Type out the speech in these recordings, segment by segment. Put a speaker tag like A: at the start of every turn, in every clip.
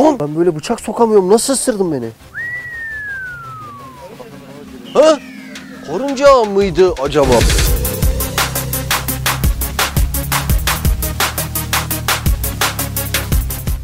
A: Lan ben böyle bıçak sokamıyorum. Nasıl ısırdın beni? Ha? Karınca mıydı acaba?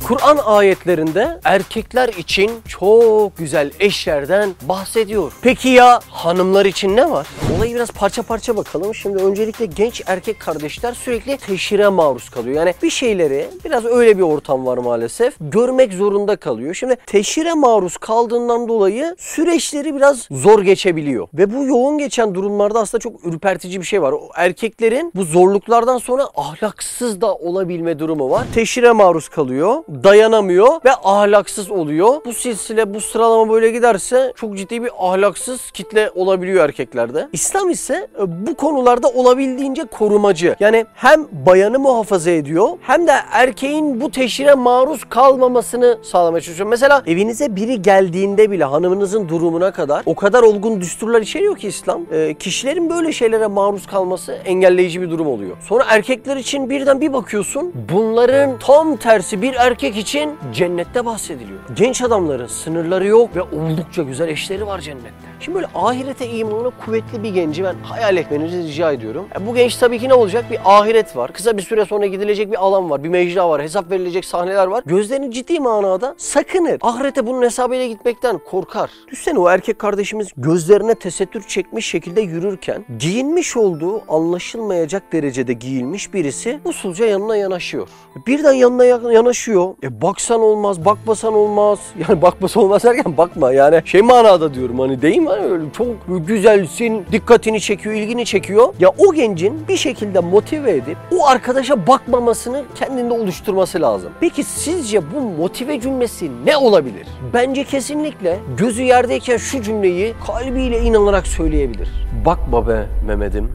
A: Kur'an ayetlerinde erkekler için çok güzel eşlerden bahsediyor. Peki ya hanımlar için ne var? Olayı biraz parça parça bakalım. Şimdi öncelikle genç erkek kardeşler sürekli teşhire maruz kalıyor. Yani bir şeyleri biraz öyle bir ortam var maalesef. Görmek zorunda kalıyor. Şimdi teşhire maruz kaldığından dolayı süreçleri biraz zor geçebiliyor. Ve bu yoğun geçen durumlarda aslında çok ürpertici bir şey var. O erkeklerin bu zorluklardan sonra ahlaksız da olabilme durumu var. Teşhire maruz kalıyor dayanamıyor ve ahlaksız oluyor. Bu silsile, bu sıralama böyle giderse çok ciddi bir ahlaksız kitle olabiliyor erkeklerde. İslam ise e, bu konularda olabildiğince korumacı. Yani hem bayanı muhafaza ediyor hem de erkeğin bu teşhire maruz kalmamasını sağlamaya çalışıyor. Mesela evinize biri geldiğinde bile hanımınızın durumuna kadar o kadar olgun düsturlar içeriyor ki İslam. E, kişilerin böyle şeylere maruz kalması engelleyici bir durum oluyor. Sonra erkekler için birden bir bakıyorsun bunların tam tersi bir erkek için cennette bahsediliyor. Genç adamların sınırları yok ve oldukça güzel eşleri var cennette. Şimdi böyle ahirete imanı kuvvetli bir genci ben hayal etmenizi rica ediyorum. E bu genç tabii ki ne olacak? Bir ahiret var. Kısa bir süre sonra gidilecek bir alan var. Bir mecra var. Hesap verilecek sahneler var. Gözlerini ciddi manada sakınır. Ahirete bunun hesabıyla gitmekten korkar. Düşünsene o erkek kardeşimiz gözlerine tesettür çekmiş şekilde yürürken giyinmiş olduğu anlaşılmayacak derecede giyilmiş birisi usulca yanına yanaşıyor. Birden yanına yanaşıyor. E baksan olmaz, bakmasan olmaz. Yani bakmasa olmaz derken bakma yani şey manada diyorum hani değil mi? Hani öyle çok güzelsin, dikkatini çekiyor, ilgini çekiyor. Ya o gencin bir şekilde motive edip o arkadaşa bakmamasını kendinde oluşturması lazım. Peki sizce bu motive cümlesi ne olabilir? Bence kesinlikle gözü yerdeyken şu cümleyi kalbiyle inanarak söyleyebilir. Bakma be Mehmet'im.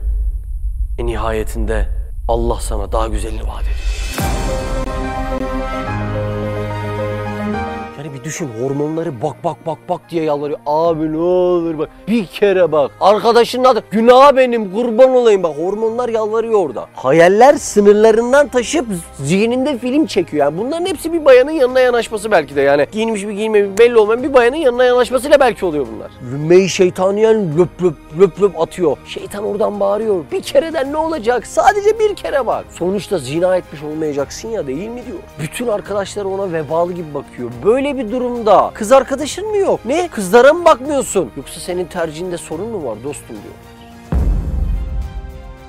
A: En nihayetinde Allah sana daha güzelini vaat ediyor. Bir düşün hormonları bak bak bak bak diye yalvarıyor. Abi ne olur bak bir kere bak. Arkadaşının adı günah benim kurban olayım bak hormonlar yalvarıyor orada. Hayaller sınırlarından taşıp zihninde film çekiyor. Yani bunların hepsi bir bayanın yanına yanaşması belki de yani. Giyinmiş bir giyinmemiş belli olmayan bir bayanın yanına yanaşmasıyla belki oluyor bunlar. Rümmeyi şeytaniyen löp löp löp löp atıyor. Şeytan oradan bağırıyor. Bir kereden ne olacak? Sadece bir kere bak. Sonuçta zina etmiş olmayacaksın ya değil mi diyor. Bütün arkadaşlar ona vebalı gibi bakıyor. Böyle bir durumda kız arkadaşın mı yok? Ne? Kızlara mı bakmıyorsun? Yoksa senin tercihinde sorun mu var dostum diyor.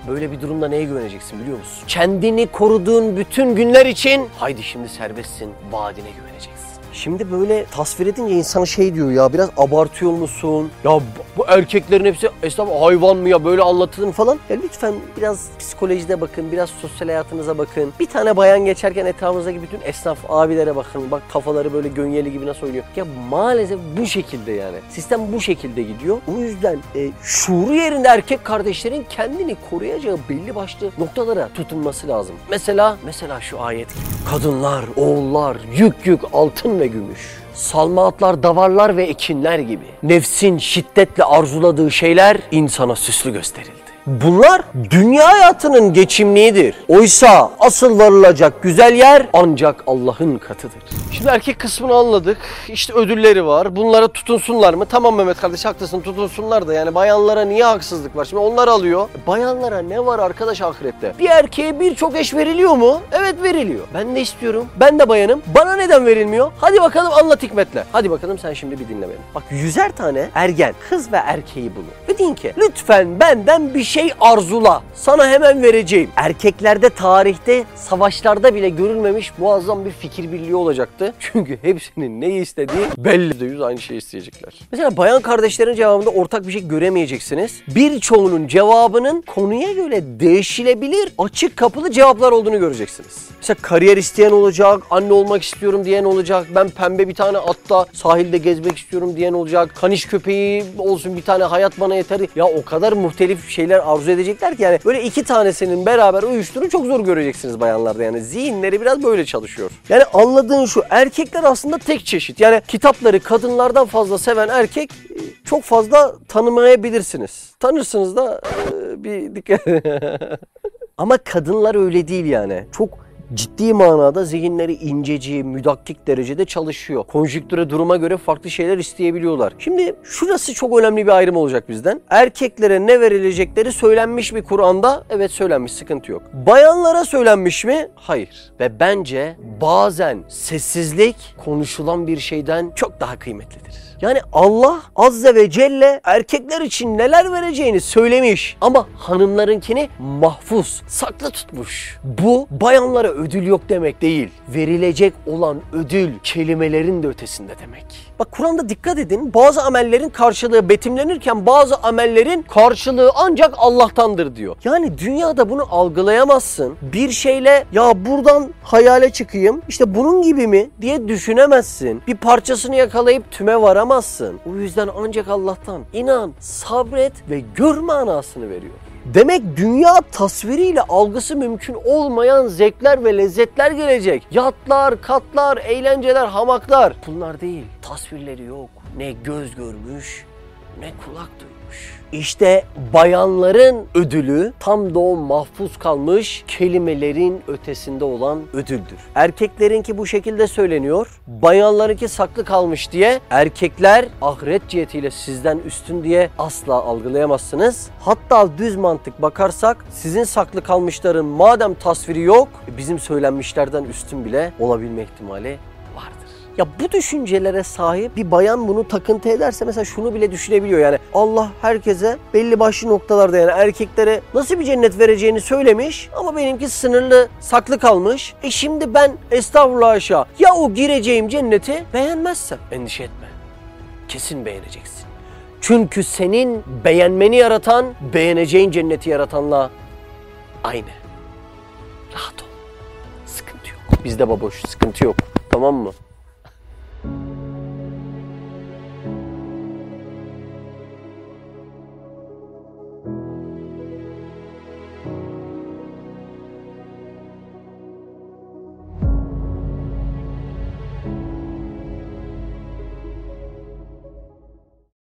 A: Böyle bir durumda neye güveneceksin biliyor musun? Kendini koruduğun bütün günler için haydi şimdi serbestsin vaadine güveneceksin. Şimdi böyle tasvir edince insan şey diyor ya biraz abartıyor musun? Ya bu- erkeklerin hepsi esnaf hayvan mı ya böyle anlatılır falan? Ya lütfen biraz psikolojide bakın, biraz sosyal hayatınıza bakın. Bir tane bayan geçerken etrafınızdaki bütün esnaf abilere bakın. Bak kafaları böyle gönyeli gibi nasıl oynuyor. Ya maalesef bu şekilde yani. Sistem bu şekilde gidiyor. O yüzden e, şuuru yerinde erkek kardeşlerin kendini koruyacağı belli başlı noktalara tutunması lazım. Mesela mesela şu ayet. Kadınlar, oğullar, yük yük altın ve gümüş. Salmaatlar, davarlar ve ekinler gibi. Nefsin şiddetle arzuladığı şeyler insana süslü gösterildi. Bunlar dünya hayatının geçimliğidir. Oysa asıl varılacak güzel yer ancak Allah'ın katıdır. Şimdi erkek kısmını anladık. İşte ödülleri var. Bunlara tutunsunlar mı? Tamam Mehmet kardeş haklısın tutunsunlar da yani bayanlara niye haksızlık var? Şimdi onlar alıyor. Bayanlara ne var arkadaş ahirette? Bir erkeğe birçok eş veriliyor mu? Evet veriliyor. Ben de istiyorum. Ben de bayanım. Bana neden verilmiyor? Hadi bakalım anlat hikmetle. Hadi bakalım sen şimdi bir dinle beni. Bak yüzer tane ergen kız ve erkeği bulun. Ve deyin ki lütfen benden bir arzula. Sana hemen vereceğim. Erkeklerde tarihte savaşlarda bile görülmemiş muazzam bir fikir birliği olacaktı. Çünkü hepsinin neyi istediği belli de yüz aynı şeyi isteyecekler. Mesela bayan kardeşlerin cevabında ortak bir şey göremeyeceksiniz. Birçoğunun cevabının konuya göre değişilebilir, açık kapılı cevaplar olduğunu göreceksiniz. Mesela kariyer isteyen olacak, anne olmak istiyorum diyen olacak, ben pembe bir tane atta sahilde gezmek istiyorum diyen olacak, kaniş köpeği olsun bir tane hayat bana yeter. Ya o kadar muhtelif şeyler arzu edecekler ki yani böyle iki tanesinin beraber uyuştuğunu çok zor göreceksiniz bayanlarda yani zihinleri biraz böyle çalışıyor. Yani anladığın şu erkekler aslında tek çeşit. Yani kitapları kadınlardan fazla seven erkek e, çok fazla tanımayabilirsiniz. Tanırsınız da e, bir dikkat Ama kadınlar öyle değil yani. Çok ciddi manada zihinleri inceci, müdakkik derecede çalışıyor. Konjüktüre duruma göre farklı şeyler isteyebiliyorlar. Şimdi şurası çok önemli bir ayrım olacak bizden. Erkeklere ne verilecekleri söylenmiş mi Kur'an'da? Evet söylenmiş sıkıntı yok. Bayanlara söylenmiş mi? Hayır. Ve bence bazen sessizlik konuşulan bir şeyden çok daha kıymetlidir. Yani Allah azze ve celle erkekler için neler vereceğini söylemiş ama hanımlarınkini mahfuz, saklı tutmuş. Bu bayanlara ödül yok demek değil. Verilecek olan ödül kelimelerin de ötesinde demek. Bak Kur'an'da dikkat edin bazı amellerin karşılığı betimlenirken bazı amellerin karşılığı ancak Allah'tandır diyor. Yani dünyada bunu algılayamazsın. Bir şeyle ya buradan hayale çıkayım işte bunun gibi mi diye düşünemezsin. Bir parçasını yakalayıp tüme varamazsın. O yüzden ancak Allah'tan inan, sabret ve gör manasını veriyor. Demek dünya tasviriyle algısı mümkün olmayan zevkler ve lezzetler gelecek. Yatlar, katlar, eğlenceler, hamaklar. Bunlar değil. Tasvirleri yok. Ne göz görmüş, ne kulak duymuş. İşte bayanların ödülü tam da o mahfuz kalmış kelimelerin ötesinde olan ödüldür. Erkeklerinki bu şekilde söyleniyor. Bayanlarınki saklı kalmış diye erkekler ahiret cihetiyle sizden üstün diye asla algılayamazsınız. Hatta düz mantık bakarsak sizin saklı kalmışların madem tasviri yok bizim söylenmişlerden üstün bile olabilme ihtimali vardır. Ya bu düşüncelere sahip bir bayan bunu takıntı ederse mesela şunu bile düşünebiliyor yani Allah herkese belli başlı noktalarda yani erkeklere nasıl bir cennet vereceğini söylemiş ama benimki sınırlı saklı kalmış. E şimdi ben estağfurullah aşağı ya o gireceğim cenneti beğenmezsem endişe etme. Kesin beğeneceksin. Çünkü senin beğenmeni yaratan beğeneceğin cenneti yaratanla aynı. Rahat ol. Sıkıntı yok. Bizde baboş sıkıntı yok. Tamam mı?